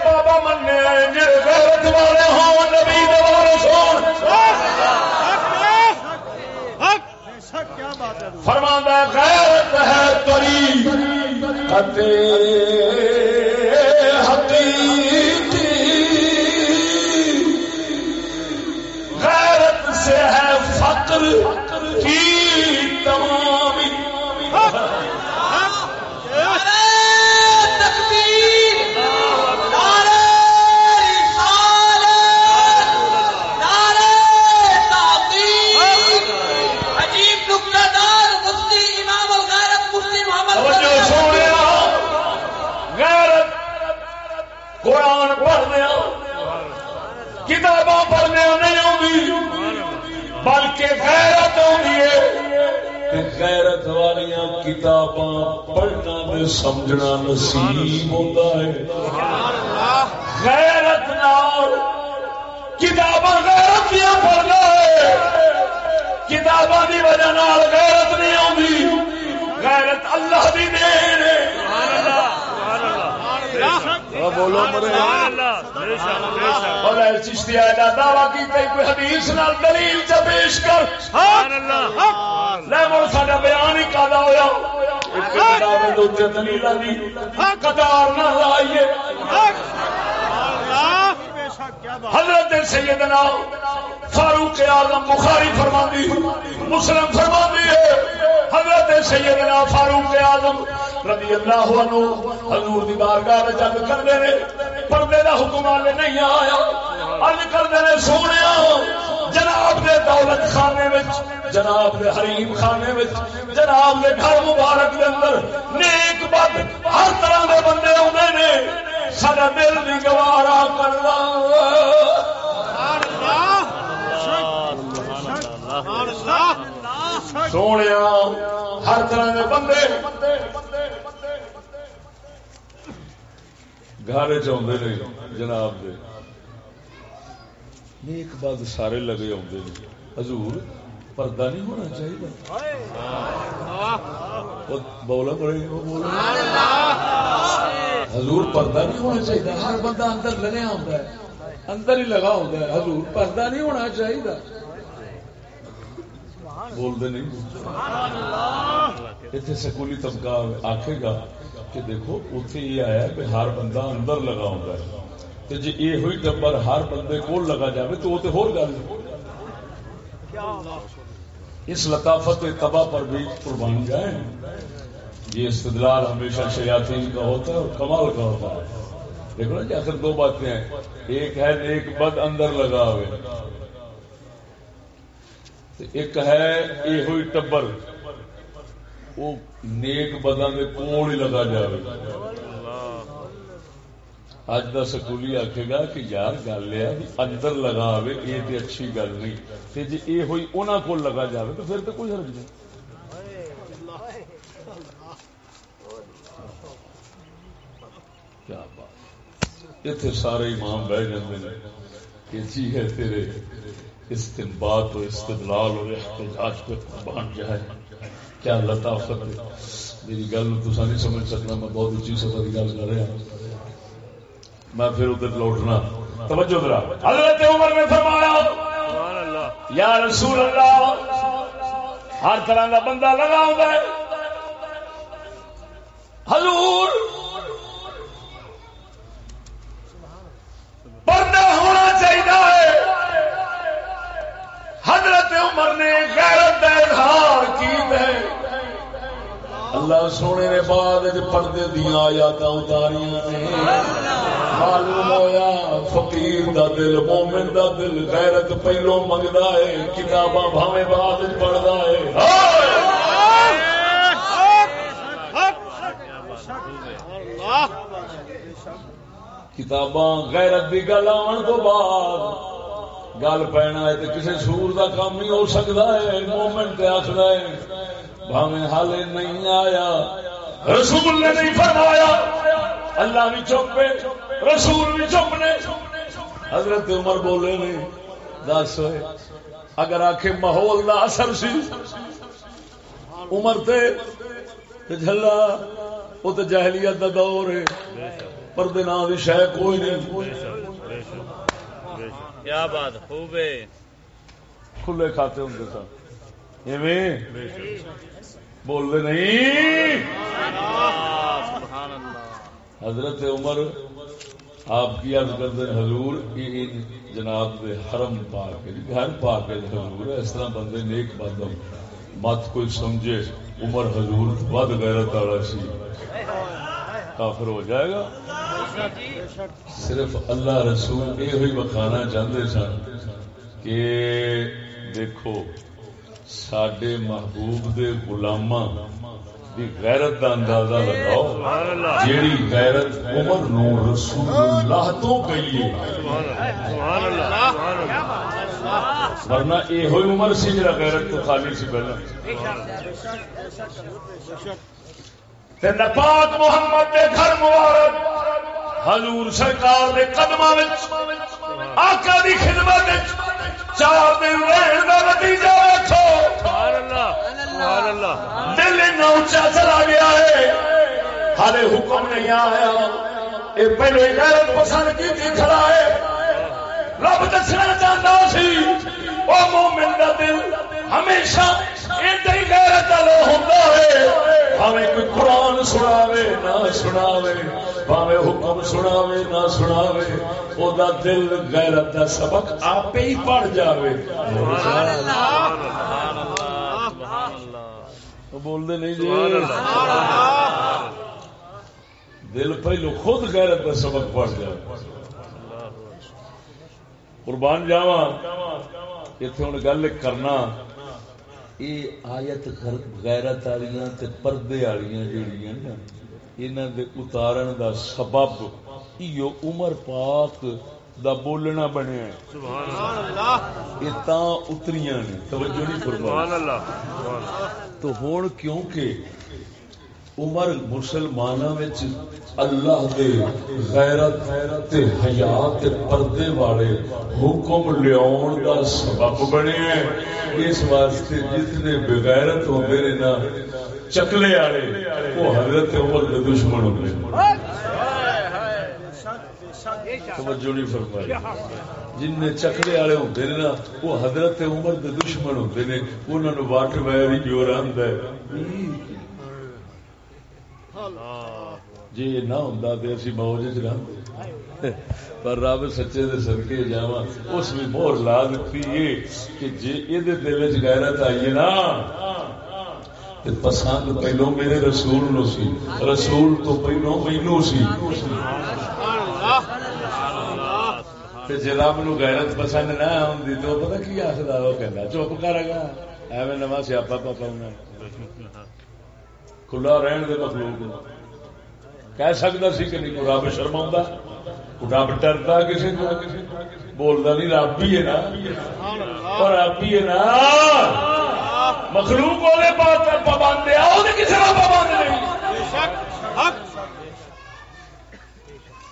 بابا مننے جی غیرت والے ہوں، نبی والے سون فرما غیرت ہے؟ تری حقیقی غیرت سے ہے فقر۔ بلکہ غیرت آئی غیرت والی کتاباں پڑھنا تے سمجھنا نصیب ہوتا ہے۔ غیرت نال کتاباں غیرت دیا پڑھنا ہے۔ کتاباں دی وجہ نال غیرت نہیں آتی غیرت اللہ دی دین ہے۔ بولو چشتی دعوی کوئی حدیث نال دلیل چ پیش کر۔ سا بیان ہی کالا ہوا دلیل قطار نہ لائیے۔ حضرت سیدنا فاروق اعظم بخاری فرماندی، مسلم فرماندی ہے۔ حضرت سیدنا فاروق اعظم رضی اللہ عنہ حضور دی بارگاہ وچ جنگ کردے نے پردے دا حکم والے نہیں آیا۔ عرض کردے نے سونیا جناب دے دولت خانے وچ، جناب دے حریم خانے وچ، جناب دے گھر مبارک دے اندر نیک بد ہر طرح دے بندے ہوندے نے۔ سارا دل بھی گوارا کرنا سونے ہر طرح کے بندے۔ گھر چاہتے نے جناب دے۔ نیک بد سارے لگے آتے ہیں۔ حضور پردہ نہیں ہونا چاہیے۔ بولا حضور پردہ نہیں ہونا چاہیے۔ ہر بندہ اندر لگیا ہوتا ہے۔ اندر ہی لگا ہوتا ہے۔ حضور پردہ نہیں ہونا چاہیے۔ بولتے نہیں۔ اتنے سکولی طبقہ آخے گا کہ دیکھو اتنے یہ آیا کہ ہر بندہ اندر لگا ہوتا ہے۔ تو جی یہ ہوئی ٹبر ہر بندے کو لگا جائے تو وہ تو ہو گل اس لطافت تباہ پر بھی قربان جائیں یہ استدلال ہمیشہ شیاطین کا ہوتا ہے اور کمال کا ہوتا ہے۔ دیکھو نا جی آخر دو باتیں ہیں۔ ایک ہے نیک بد اندر لگا ہوئے ایک ہے یہ ہوئی ٹبر۔ وہ نیک بداں کے کول ہی لگا جائے اج کا سکولی آخے گا کہ یار گل یہ اندر لگا ہوئے یہ تو اچھی گل نہیں تے جی یہ ہوئی انہوں کو لگا جائے تو پھر تو کوئی حرج نہیں کیا بات اتنے سارے امام بہ جاتے ہیں کہ جی ہے تیرے استنباط و استدلال اور احتجاج پہ بن جائے کیا لطافت ہے میری گل تو نہیں سمجھ سکنا میں بہت اچھی سفر کی گل کر رہا ہوں میں پھر ادھر لوٹنا۔ توجہ ذرا۔ حضرت عمر نے فرمایا، یا رسول اللہ، ہر طرح کا بندہ لگا ہوتا ہے۔ حضور، پردہ ہونا چاہیے حضرت عمر نے غیرت کا اظہار کی ہے۔ اللہ سونے نے بعد پردے دیا آیات اتاریاں نے۔ معلوم ہویا فقیر دا دل، مومن دا دل غیرت پہلو منگتا ہے، کتاباں بھاویں بعد پڑھتا ہے۔ کتاباں غیرت کی گل آن تو بعد گل پینا ہے تو کسی سور کا کام نہیں ہو سکتا ہے مومنٹ آخر ہے۔ بھاویں حال نہیں آیا۔ رسول نے نہیں فرمایا۔ اللہ بھی چپ رسول بھی چپ نے۔ حضرت عمر بولے نے دس اگر آخ ماحول کا اثر سی عمر تے جلا وہ تو جہلیت کا دور ہے۔ پردے نام کی شہ کوئی نہیں۔ کیا بات خوب ہے۔ کھلے کھاتے ہوں سن ایویں؟ بولتے نہیں؟ حضرت عمر آپ کی عرض کرتے ہیں، حضور جناب دے حرم پاک ہے جی گھر پاک ہے حضور، اس طرح بندے نیک بند مت کوئی سمجھے، عمر حضور ود غیرت والا سی۔ کافر ہو جائے گا؟ صرف اللہ رسول یہ ہوئی بکھانا چاہتے سن کہ دیکھو سڈے محبوب دے غلاماں دی غیرت دا اندازہ لگاؤ جیڑی غیرت عمر نو رسول اللہ۔ تو ورنہ یہ ہوئی عمر سی جڑا غیرت تو خالی سی پہلے تے نپاک محمد دے گھر مبارک حضور سرکار دے قدماں وچ آقا دی خدمت وچ نتیجہ دل اونچا چلا گیا ہے۔ ہالے حکم نہیں آیا۔ یہ پہلے غیرت پسند کی تھی کھڑا ہے۔ رب دسنا چاہتا سی وہ مومن کا دل ہمیشہ ادھر غیرت ہے کوئی قرآن سناوے نہ سناوے حکم سناوے نہ سناوے او دا دل غیرت دا سبق آپ ہی پڑھ جاوے بول دے نہیں جی دل پہلو خود غیرت دا سبق پڑھ جائے قربان جاوا اتنے ہوں گل کرنا یہ آیت غیرت والی پردے والی جہیا نا دے اتارن دا سبب ایو عمر پاک دا بولنا بنیا یہ تا اتریاں نے توجہ نہیں فرمائی تو ہوں کیونکہ عمر مسلمانوں اللہ دے غیرت تے حیا تے پردے والے حکم لیاون دا سبب بنے ہیں اس واسطے جتنے بغیرت ہوندے نے نا چکلے والے وہ حضرت عمر دے دشمن ہوندے توجہ نہیں فرمائی جن چکلے والے ہوندے نے نا وہ حضرت عمر دے دشمن ہوندے نے انہاں نو واٹ ویر ہی جوڑ آندا ہے جی نہ ہوں تو اسی موج چ رہتے پر رب سچے دے سدکے جا اس بھی مہر لا دیتی ہے کہ جی یہ دل چ غیرت آئیے نا پسند پہلو میرے رسول نو سی، رسول تو پہلو مینو سی۔ جی رب نو غیرت پسند نہ آتی تو پتا کی آخر وہ کہنا چپ کر گا ایویں نواں سیاپا پاپا کھلا رہن دے مخلوق کہہ سکتا سی کہ نہیں، کوئی رب شرما رب ڈرتا کسی کو؟ بولتا نہیں، رب ہی ہے نا۔ اور رب ہی ہے نا۔ مخلوق والے بات پابند ہے کسی کا پابند نہیں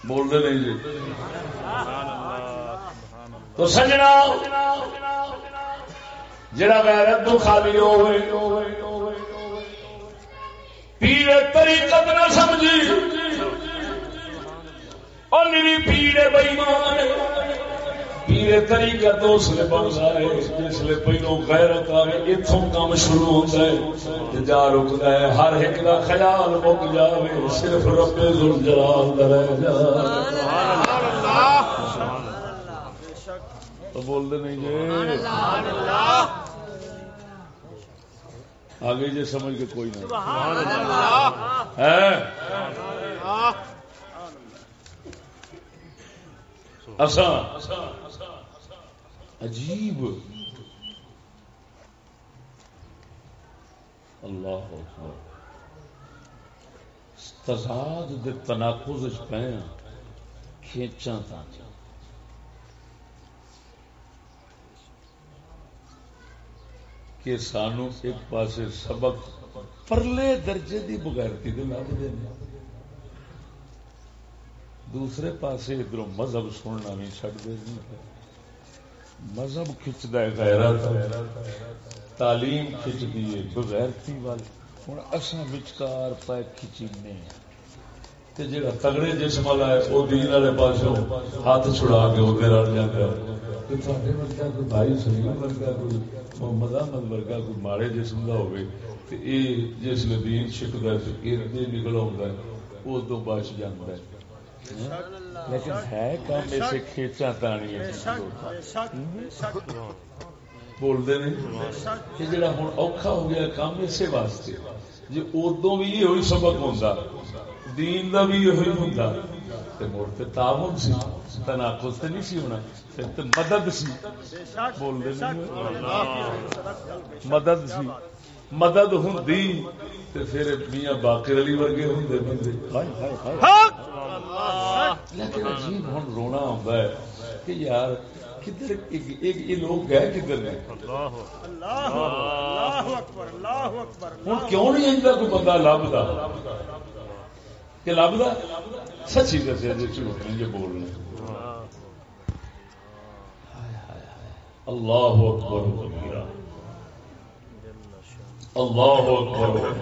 بولتے نہیں جی۔ تو سجنا، جڑا غیرت تو خالی ہوئے۔ پیڑ طریقت نہ سمجھی۔ اور میری پیڑ بئیمان پیڑ طریقت اس لیے بنتا ہے جس لیے پہلو غیرت آئے اتوں کام شروع ہوتا ہے۔ جا رکتا ہے ہر ایک کا خیال مک جائے صرف رب جلال رہ جائے۔ تو بولتے نہیں جی۔ آگے جی سمجھ کے کوئی نہیں۔ عجیب۔ اللہ تزاد دے تناقض پہ کھینچا تھا کہ سانو ایک پاسے سبق پرلے درجے دی بغیرتی دے لب دے دوسرے پاسے ادھر مذہب سننا بھی چڈ دے مذہب کھچتا ہے غیرت۔ تعلیم کھچتی ہے بغیرتی وال۔ ہوں اصا بچکار پہ کھچینے۔ جا تگڑے جسم والا ہے وہ دین والے پاس ہاتھ چھڑا کے وہ رل جاتا ہے بھائی سلیم ورگا کوئی محمد احمد ورگا کوئی ماڑے جسم کا ہوگی جس نے دین شکتا ہے نکل آتا ہے وہ تو بچ جاتا ہے۔ لیکن ہے کام ایسے کھیچا تانی بولتے نہیں؟ کہ جڑا ہوں اوکھا ہو گیا کام اسی واسطے جی ادو بھی یہ سبق ہوتا دین دا بھی یہ ہوتا مڑ تو تعاون سی تناقض تو نہیں سی ہونا۔ مدد سی۔ بول مدد سی۔ مدد ہوں پھر میاں باقر علی ورگے ہوں بندے۔ لیکن عجیب ہوں رونا آتا ہے کہ یار کدھر یہ لوگ گئے کدھر نے؟ ہوں کیوں نہیں آتا کوئی بندہ لبتا کہ لبدا؟ سچی دسیا جی جھوٹ نہیں جی بولنے اللہ اکبر کبیرہ۔ اللہ اکبر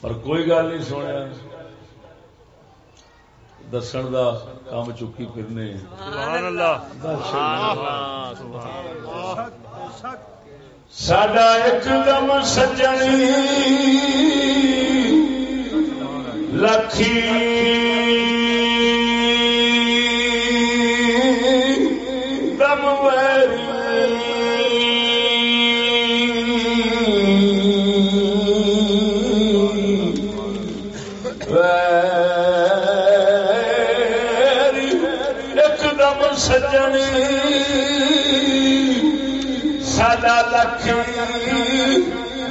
پر کوئی گل نہیں سنیا۔ دسن دا کام چکی پھرنے۔ ساڈا ایک دم سجنی۔ لکھی سجن سجنی ساڈا لکھ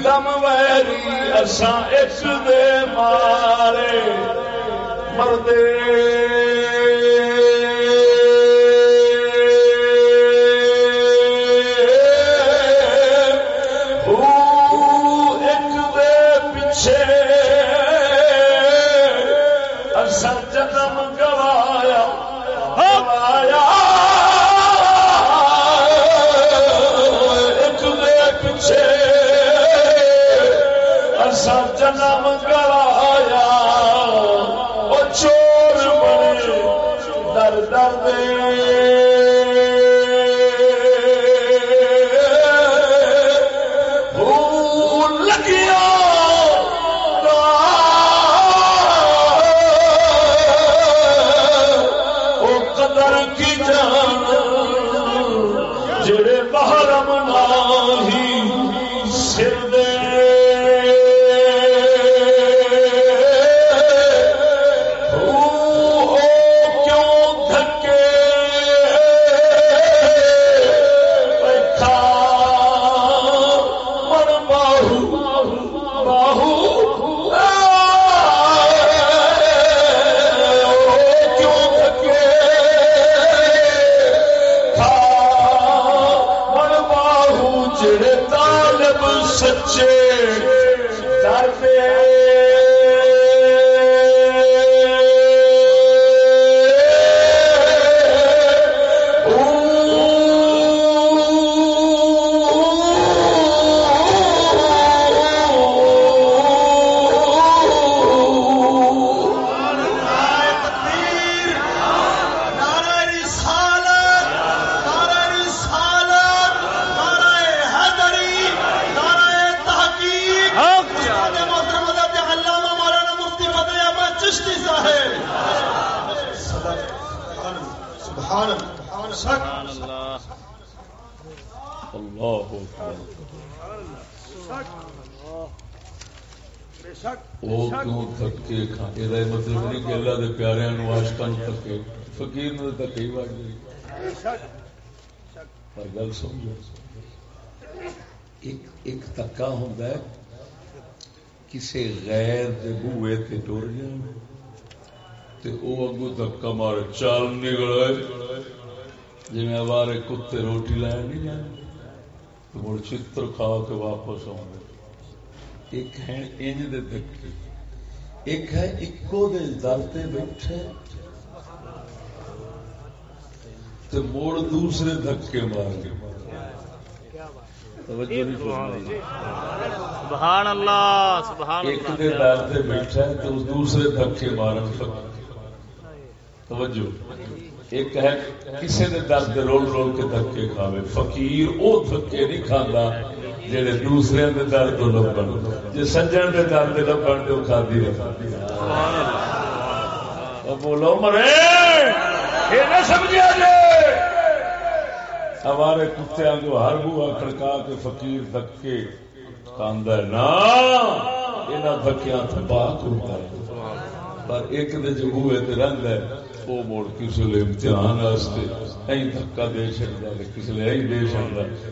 دم ویری اساں اس دے مارے مردے تکا ہوں کسی غیر دے بوئے تے ٹر جان تے او اگو دھکا مارے چال نکل جی میں اوارے کتے روٹی لائن نہیں جانے تو مڑ چتر کھا کے واپس آؤں ایک ہے انج دے دھکے ایک ہے اکو دے در تے بیٹھے تے موڑ دوسرے دھکے مار کے توجہ نہیں فرمائی۔ سبحان اللہ سبحان ایک دے در تے بیٹھا ہے تو دوسرے دھکے مارن توجہ۔ ایک ہے کسی دے در تے رول رول کے دھکے کھاوے۔ فقیر او دھکے نہیں کھاندا جڑے دوسرے دے در تو لبن۔ جے سجن دے در تے لبن تے او کھادی رہے او بولو مرے نہ سمجھا جے ہمارے کتے آگے ہر بوا کھڑکا کے فقیر دھکے کاندا ہے۔ نا! کرتا ہے پر ایک دے جو تے رنگ ہے، وہ موڑ کسی لے امتحان واسطے دھکا دے ہے کسی لے دے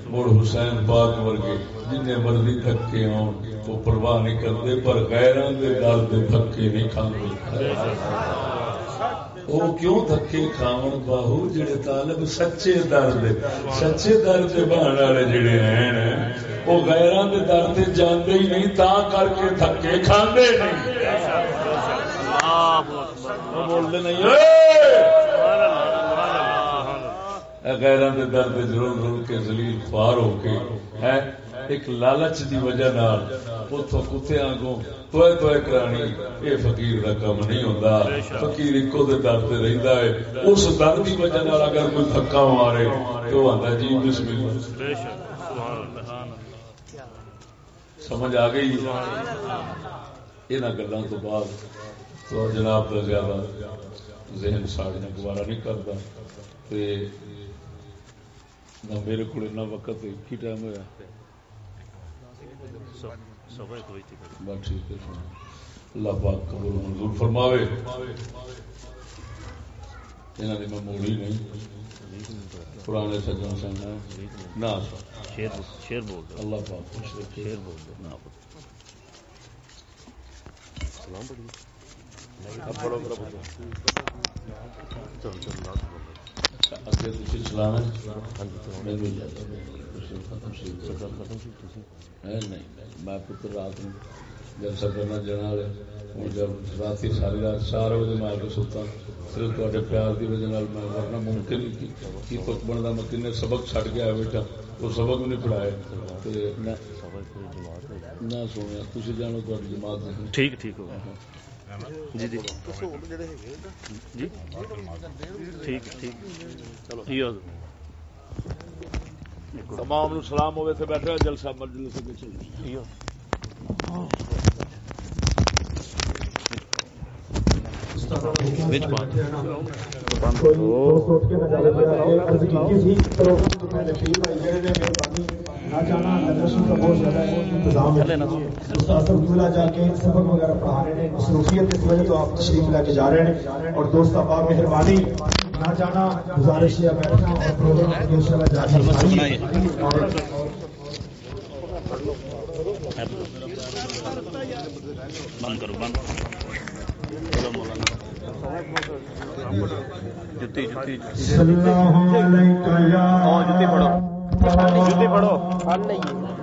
موڑ حسین پاک ورگے جن مرضی دھکے ہوں، وہ پرواہ نہیں کرتے، پر غیران دے دے دھکے نہیں کھاندے۔ وہ کیوں دھکے کھاون باہو جڑے طالب سچے در دے سچے در دے بہن والے جڑے ہیں وہ دے در تے جاندے ہی نہیں تا کر کے دھکے کھاندے نہیں وہ بولتے نہیں غیران دے در دے ضرور رول کے ذلیل خوار ہو کے ہے ایک لالچ دی وجہ نال کتے توئے توئے کرانی یہ فقیر کا نہیں ہوتا فقیر ایکو دے در تے رہندا ہے اس در دی وجہ نال اگر کوئی مارے تو آندا جی بسم اللہ سمجھ آ گئی یہاں گلوں تو بعد تو جناب کا زیادہ ذہن ساڑنا گوارا نہیں کرتا تے نہ میرے کو وقت ایک ہی ٹائم ہوا بس ٹھیک ہے اللہ پاک قبول منظور فرماوے۔ یہاں کی میں موڑی نہیں۔ پرانے سجن سن نہ شیر شیر بول دو۔ اللہ پاک خوش رکھے۔ شیر بول دو۔ نہ سلام پڑھی چل چل نات بول اگے تھی چلانا ہاں جی نہیں میں پتر رات میں جلسہ کرنا جنا والے جب رات ساری رات چار بجے میں آ کے ستا صرف تے پیار کی وجہ میں ورنہ ممکن کی- کی تک بنتا میں سبق چھڈ کے آیا بیٹا وہ سبق نہیں پڑھائے تے نہ سبا سنیا تھی جانو تاری جماعت ٹھیک ٹھیک ہو جی جی۔ جی۔ ٹھیک ٹھیک۔ چلو تمام نو سلام ہوئے تھے بیٹھے جلسہ مجلس کے مصروفیت اس وجہ تو آپ تشریف لے کے جا رہے ہیں اور دوست احباب مہربانی نہ جانا گزارش ہے بیٹھنا اور پروگرام ان شاء اللہ جاری ہے۔ اور بند کرو بند چلو مولانا جتی۔ جتی جتی پڑھو۔ جتی پڑھو۔